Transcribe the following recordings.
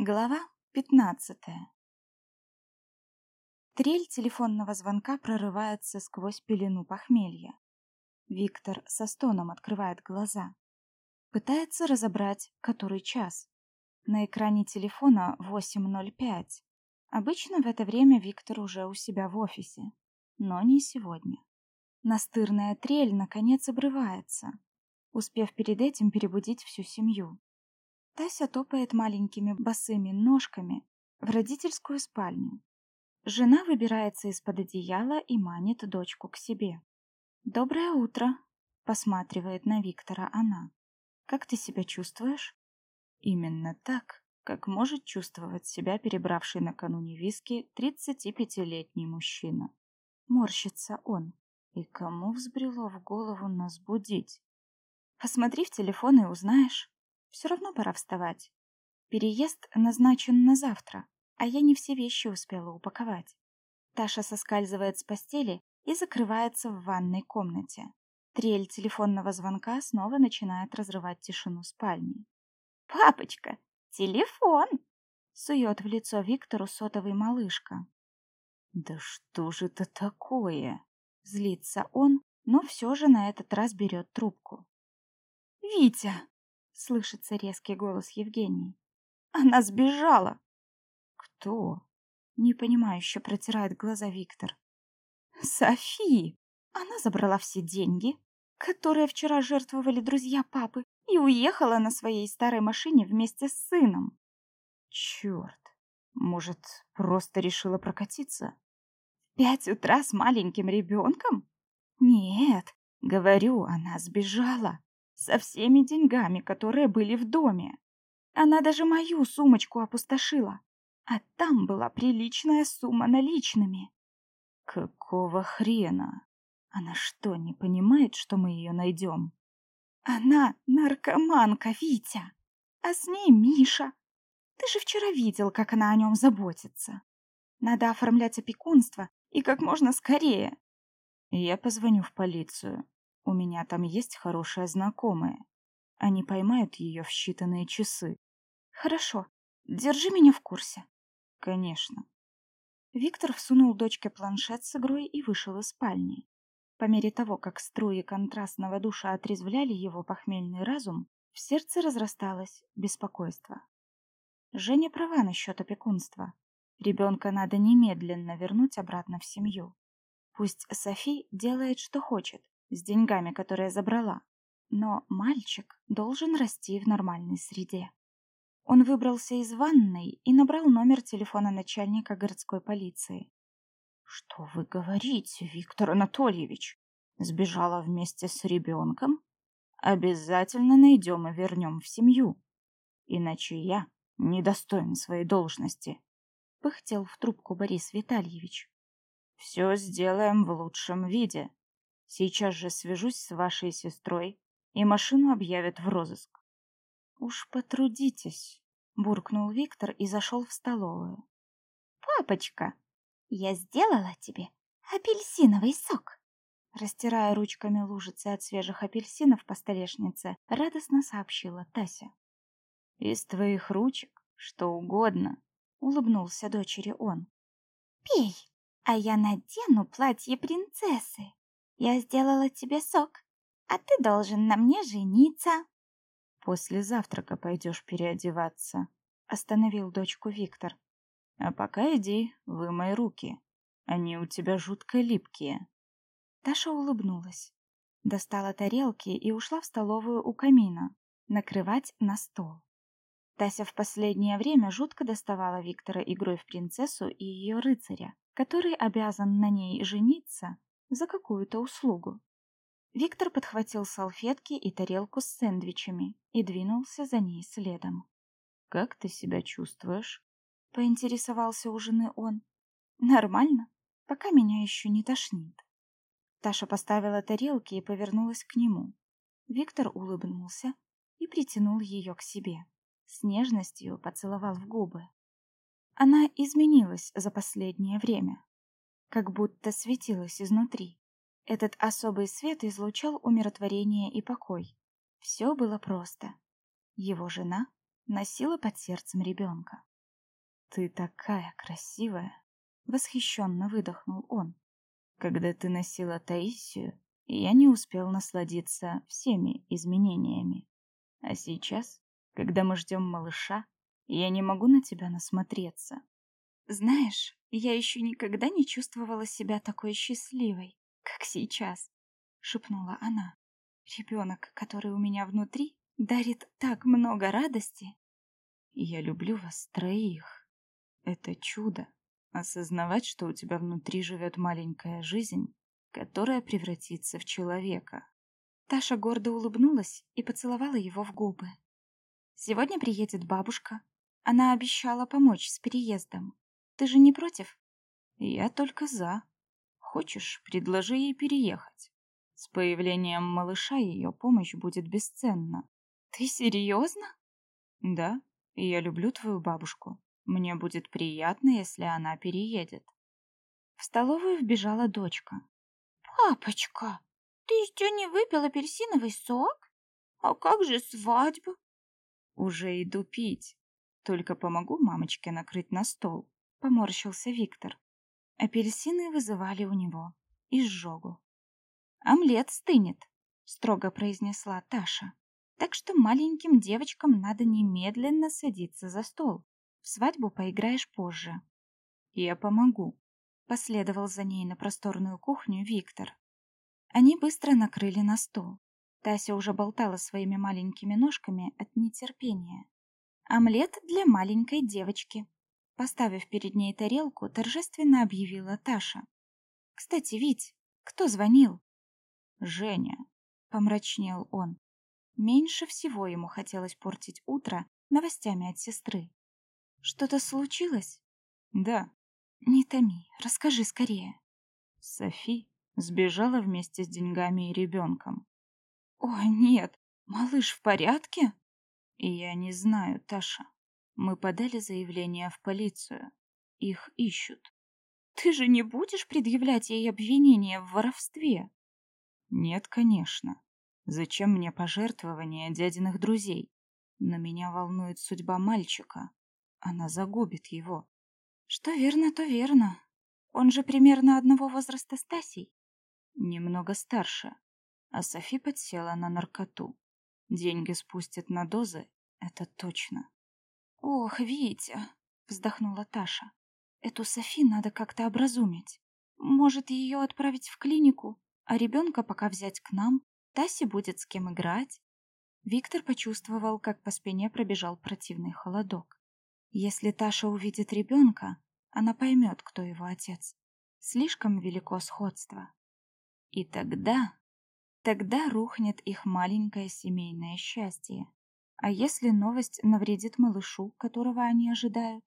Глава пятнадцатая Трель телефонного звонка прорывается сквозь пелену похмелья. Виктор со стоном открывает глаза. Пытается разобрать, который час. На экране телефона 8.05. Обычно в это время Виктор уже у себя в офисе. Но не сегодня. Настырная трель, наконец, обрывается, успев перед этим перебудить всю семью. Тася топает маленькими босыми ножками в родительскую спальню. Жена выбирается из-под одеяла и манит дочку к себе. «Доброе утро!» — посматривает на Виктора она. «Как ты себя чувствуешь?» Именно так, как может чувствовать себя перебравший накануне виски 35-летний мужчина. Морщится он. И кому взбрело в голову нас будить? Посмотри в телефон и узнаешь. Все равно пора вставать. Переезд назначен на завтра, а я не все вещи успела упаковать. Таша соскальзывает с постели и закрывается в ванной комнате. Трель телефонного звонка снова начинает разрывать тишину спальни. «Папочка, телефон!» — сует в лицо Виктору сотовый малышка. «Да что же это такое?» — злится он, но все же на этот раз берет трубку. «Витя!» Слышится резкий голос Евгении. Она сбежала. Кто? Непонимающе протирает глаза Виктор. Софи. Она забрала все деньги, которые вчера жертвовали друзья папы, и уехала на своей старой машине вместе с сыном. Черт. Может, просто решила прокатиться? В пять утра с маленьким ребенком? Нет, говорю, она сбежала со всеми деньгами, которые были в доме. Она даже мою сумочку опустошила, а там была приличная сумма наличными. Какого хрена? Она что, не понимает, что мы ее найдем? Она наркоманка, Витя, а с ней Миша. Ты же вчера видел, как она о нем заботится. Надо оформлять опекунство и как можно скорее. Я позвоню в полицию. У меня там есть хорошая знакомая. Они поймают ее в считанные часы. Хорошо. Держи меня в курсе. Конечно. Виктор всунул дочке планшет с игрой и вышел из спальни. По мере того, как струи контрастного душа отрезвляли его похмельный разум, в сердце разрасталось беспокойство. Женя права насчет опекунства. Ребенка надо немедленно вернуть обратно в семью. Пусть Софи делает, что хочет, с деньгами, которые забрала. Но мальчик должен расти в нормальной среде. Он выбрался из ванной и набрал номер телефона начальника городской полиции. «Что вы говорите, Виктор Анатольевич? Сбежала вместе с ребенком? Обязательно найдем и вернем в семью. Иначе я недостоин своей должности», — пыхтел в трубку Борис Витальевич. «Все сделаем в лучшем виде. Сейчас же свяжусь с вашей сестрой, и машину объявят в розыск. Уж потрудитесь, буркнул Виктор и зашел в столовую. Папочка, я сделала тебе апельсиновый сок. Растирая ручками лужицы от свежих апельсинов по столешнице, радостно сообщила Тася. Из твоих ручек что угодно, улыбнулся дочери он. Пей, а я надену платье принцессы. Я сделала тебе сок, а ты должен на мне жениться. После завтрака пойдешь переодеваться, остановил дочку Виктор. А пока иди, вымой руки. Они у тебя жутко липкие. Таша улыбнулась, достала тарелки и ушла в столовую у камина, накрывать на стол. Тася в последнее время жутко доставала Виктора игрой в принцессу и ее рыцаря, который обязан на ней жениться за какую-то услугу. Виктор подхватил салфетки и тарелку с сэндвичами и двинулся за ней следом. «Как ты себя чувствуешь?» — поинтересовался у жены он. «Нормально, пока меня еще не тошнит». Таша поставила тарелки и повернулась к нему. Виктор улыбнулся и притянул ее к себе. С нежностью поцеловал в губы. Она изменилась за последнее время как будто светилась изнутри. Этот особый свет излучал умиротворение и покой. Все было просто. Его жена носила под сердцем ребенка. Ты такая красивая, восхищенно выдохнул он. Когда ты носила Таисию, я не успел насладиться всеми изменениями. А сейчас, когда мы ждем малыша, я не могу на тебя насмотреться. Знаешь, я еще никогда не чувствовала себя такой счастливой, как сейчас, шепнула она. Ребенок, который у меня внутри, дарит так много радости. Я люблю вас троих. Это чудо. Осознавать, что у тебя внутри живет маленькая жизнь, которая превратится в человека. Таша гордо улыбнулась и поцеловала его в губы. Сегодня приедет бабушка. Она обещала помочь с переездом. Ты же не против? Я только за. Хочешь, предложи ей переехать. С появлением малыша ее помощь будет бесценна. Ты серьезно? Да, я люблю твою бабушку. Мне будет приятно, если она переедет. В столовую вбежала дочка. «Папочка, ты еще не выпил апельсиновый сок? А как же свадьба?» «Уже иду пить. Только помогу мамочке накрыть на стол», — поморщился Виктор. Апельсины вызывали у него изжогу. «Омлет стынет», — строго произнесла Таша. «Так что маленьким девочкам надо немедленно садиться за стол. В свадьбу поиграешь позже». «Я помогу», Последовал за ней на просторную кухню Виктор. Они быстро накрыли на стол. Тася уже болтала своими маленькими ножками от нетерпения. «Омлет для маленькой девочки», — поставив перед ней тарелку, торжественно объявила Таша. «Кстати, Вить, кто звонил?» «Женя», — помрачнел он. Меньше всего ему хотелось портить утро новостями от сестры. «Что-то случилось?» «Да», «Не томи, расскажи скорее». Софи сбежала вместе с деньгами и ребенком. «О, нет, малыш в порядке?» «Я не знаю, Таша. Мы подали заявление в полицию. Их ищут». «Ты же не будешь предъявлять ей обвинения в воровстве?» «Нет, конечно. Зачем мне пожертвования дядиных друзей? Но меня волнует судьба мальчика. Она загубит его. Что верно, то верно. Он же примерно одного возраста Стасей. Немного старше. А Софи подсела на наркоту. Деньги спустят на дозы, это точно. Ох, Витя, вздохнула Таша. Эту Софи надо как-то образумить. Может, ее отправить в клинику, а ребенка пока взять к нам? Тасе будет с кем играть. Виктор почувствовал, как по спине пробежал противный холодок. Если Таша увидит ребенка, она поймет, кто его отец. Слишком велико сходство. И тогда... Тогда рухнет их маленькое семейное счастье. А если новость навредит малышу, которого они ожидают?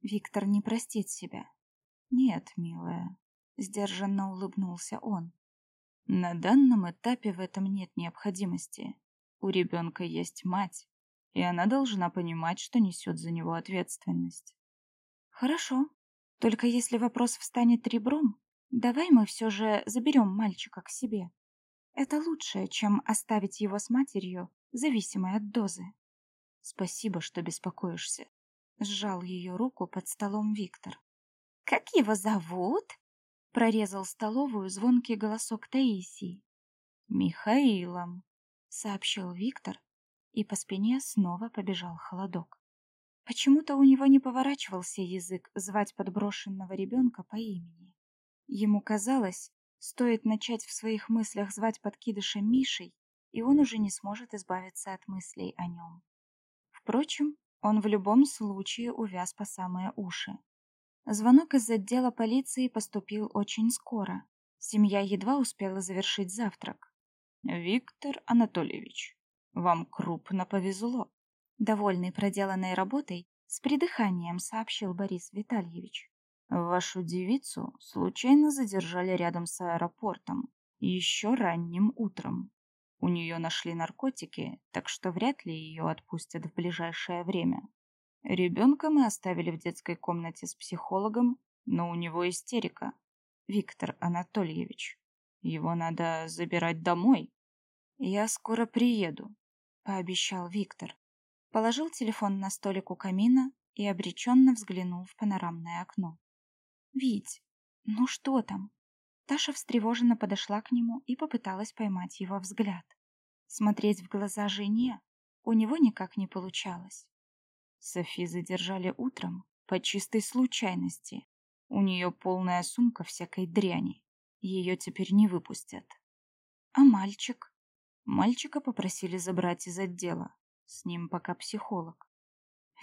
Виктор не простит себя. Нет, милая, сдержанно улыбнулся он. На данном этапе в этом нет необходимости. У ребенка есть мать, и она должна понимать, что несет за него ответственность. Хорошо. Только если вопрос встанет ребром, давай мы все же заберем мальчика к себе. Это лучше, чем оставить его с матерью, зависимой от дозы. Спасибо, что беспокоишься. Сжал ее руку под столом Виктор. Как его зовут? Прорезал столовую звонкий голосок Таисии. Михаилом, сообщил Виктор, и по спине снова побежал холодок. Почему-то у него не поворачивался язык звать подброшенного ребенка по имени. Ему казалось, стоит начать в своих мыслях звать подкидыша Мишей, и он уже не сможет избавиться от мыслей о нем. Впрочем, он в любом случае увяз по самые уши. Звонок из отдела полиции поступил очень скоро. Семья едва успела завершить завтрак. «Виктор Анатольевич, вам крупно повезло. Довольный проделанной работой, с придыханием сообщил Борис Витальевич. Вашу девицу случайно задержали рядом с аэропортом еще ранним утром. У нее нашли наркотики, так что вряд ли ее отпустят в ближайшее время. Ребенка мы оставили в детской комнате с психологом, но у него истерика. Виктор Анатольевич. Его надо забирать домой. Я скоро приеду, пообещал Виктор. Положил телефон на столик у камина и обреченно взглянул в панорамное окно. «Вить, ну что там?» Таша встревоженно подошла к нему и попыталась поймать его взгляд. Смотреть в глаза жене у него никак не получалось. Софи задержали утром по чистой случайности. У нее полная сумка всякой дряни. Ее теперь не выпустят. А мальчик? Мальчика попросили забрать из отдела. С ним пока психолог.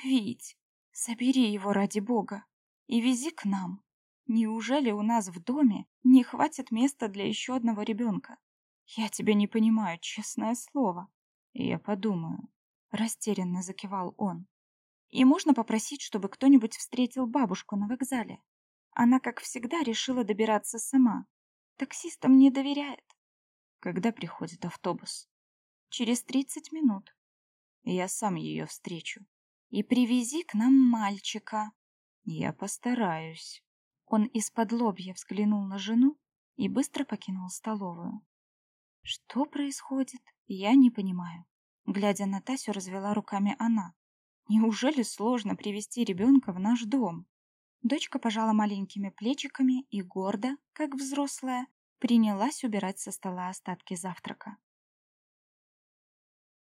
Вить, собери его ради бога и вези к нам. Неужели у нас в доме не хватит места для еще одного ребенка? Я тебя не понимаю, честное слово. Я подумаю. Растерянно закивал он. И можно попросить, чтобы кто-нибудь встретил бабушку на вокзале. Она, как всегда, решила добираться сама. Таксистам не доверяет. Когда приходит автобус? Через тридцать минут. Я сам ее встречу. И привези к нам мальчика. Я постараюсь. Он из-под лобья взглянул на жену и быстро покинул столовую. Что происходит, я не понимаю. Глядя на Тасю, развела руками она. Неужели сложно привести ребенка в наш дом? Дочка пожала маленькими плечиками и гордо, как взрослая, принялась убирать со стола остатки завтрака.